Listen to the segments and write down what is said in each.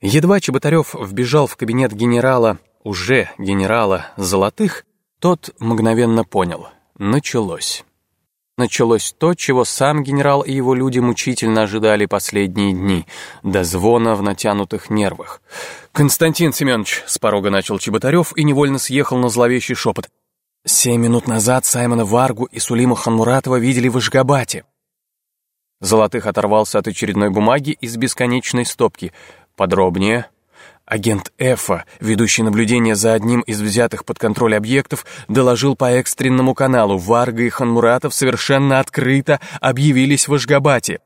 Едва Чеботарев вбежал в кабинет генерала, уже генерала Золотых, тот мгновенно понял — началось. Началось то, чего сам генерал и его люди мучительно ожидали последние дни, до звона в натянутых нервах. «Константин Семенович», — с порога начал Чеботарев и невольно съехал на зловещий шепот. «Семь минут назад Саймона Варгу и Сулима Ханмуратова видели в Ишгабате». Золотых оторвался от очередной бумаги из бесконечной стопки. Подробнее. Агент Эфа, ведущий наблюдение за одним из взятых под контроль объектов, доложил по экстренному каналу, Варга и Ханмуратов совершенно открыто объявились в Ашгабате.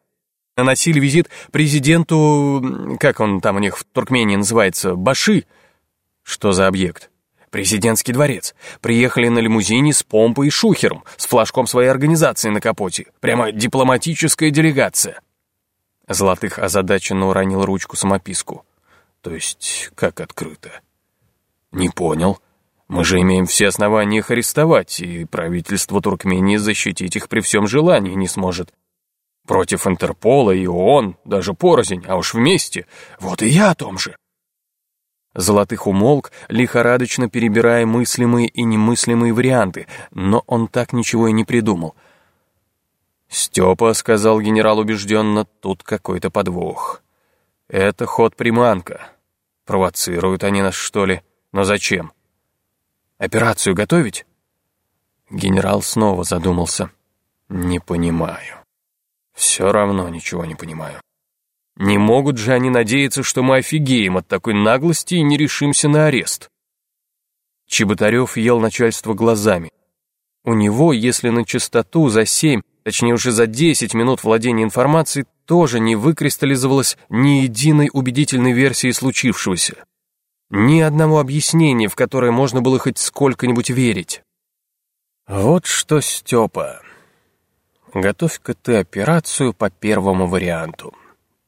Наносили визит президенту, как он там у них в Туркмении называется, Баши. Что за объект? Президентский дворец. Приехали на лимузине с помпой и шухером, с флажком своей организации на капоте. Прямо дипломатическая делегация. Золотых озадаченно уронил ручку-самописку. То есть, как открыто? Не понял. Мы же имеем все основания их арестовать, и правительство Туркмении защитить их при всем желании не сможет. Против Интерпола и ООН, даже порознь, а уж вместе. Вот и я о том же. Золотых умолк, лихорадочно перебирая мыслимые и немыслимые варианты, но он так ничего и не придумал. «Степа», — сказал генерал убежденно, — «тут какой-то подвох». Это ход-приманка. Провоцируют они нас, что ли? Но зачем? Операцию готовить? Генерал снова задумался. Не понимаю. Все равно ничего не понимаю. Не могут же они надеяться, что мы офигеем от такой наглости и не решимся на арест. Чеботарев ел начальство глазами. У него, если на чистоту за семь, точнее уже за десять минут владения информацией, тоже не выкристаллизовалось ни единой убедительной версии случившегося. Ни одного объяснения, в которое можно было хоть сколько-нибудь верить. Вот что, Степа, готовь-ка ты операцию по первому варианту.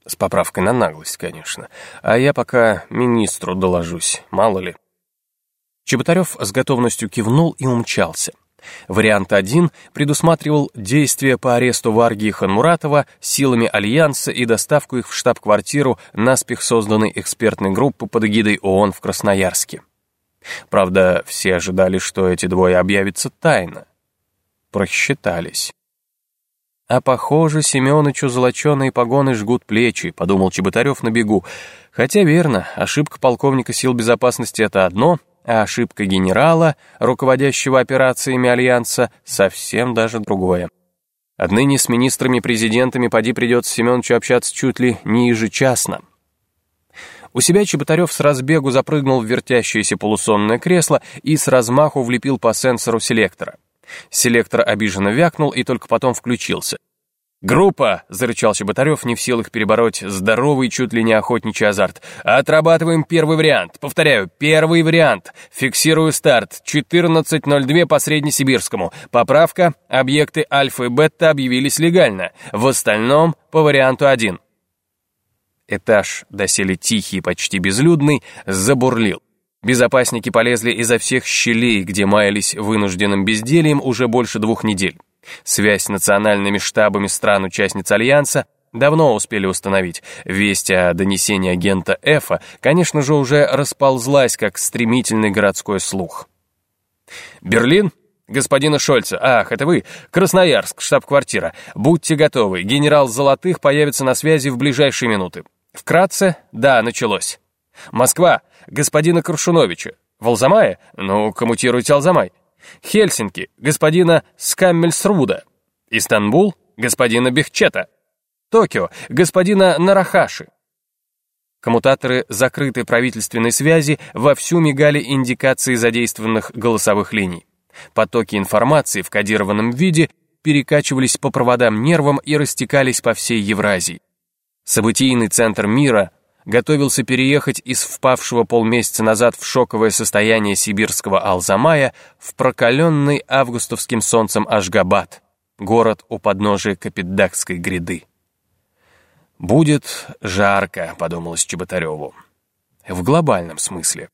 С поправкой на наглость, конечно. А я пока министру доложусь, мало ли. Чеботарев с готовностью кивнул и умчался. Вариант 1 предусматривал действия по аресту Варги Ханмуратова силами Альянса и доставку их в штаб-квартиру наспех созданной экспертной группы под эгидой ООН в Красноярске. Правда, все ожидали, что эти двое объявятся тайно. Просчитались. А похоже, Семёнычу золоченые погоны жгут плечи, подумал Чеботарев на бегу. Хотя верно, ошибка полковника сил безопасности — это одно — а ошибка генерала, руководящего операциями Альянса, совсем даже другое. Отныне с министрами-президентами поди придется Семеновичу общаться чуть ли не ежечасно. У себя Чеботарев с разбегу запрыгнул в вертящееся полусонное кресло и с размаху влепил по сенсору селектора. Селектор обиженно вякнул и только потом включился. «Группа!» — зарычал Чеботарев, не в силах перебороть здоровый, чуть ли не охотничий азарт. «Отрабатываем первый вариант. Повторяю, первый вариант. Фиксирую старт. 14.02 по Среднесибирскому. Поправка. Объекты альфа и бета объявились легально. В остальном по варианту 1». Этаж, доселе тихий почти безлюдный, забурлил. Безопасники полезли изо всех щелей, где маялись вынужденным бездельем уже больше двух недель. Связь с национальными штабами стран-участниц Альянса давно успели установить. Весть о донесении агента Эфа, конечно же, уже расползлась, как стремительный городской слух. «Берлин?» «Господина Шольца, ах, это вы, Красноярск, штаб-квартира. Будьте готовы, генерал Золотых появится на связи в ближайшие минуты. Вкратце, да, началось. Москва, господина Крушуновича. Волзамая? Ну, коммутируйте Алзамай. Хельсинки – господина Скаммельсруда. Истанбул – господина Бехчета. Токио – господина Нарахаши. Коммутаторы закрытой правительственной связи вовсю мигали индикации задействованных голосовых линий. Потоки информации в кодированном виде перекачивались по проводам нервам и растекались по всей Евразии. Событийный центр мира готовился переехать из впавшего полмесяца назад в шоковое состояние сибирского Алзамая в прокаленный августовским солнцем Ашгабад, город у подножия Капитдакской гряды. «Будет жарко», — подумалось Чеботареву. В глобальном смысле.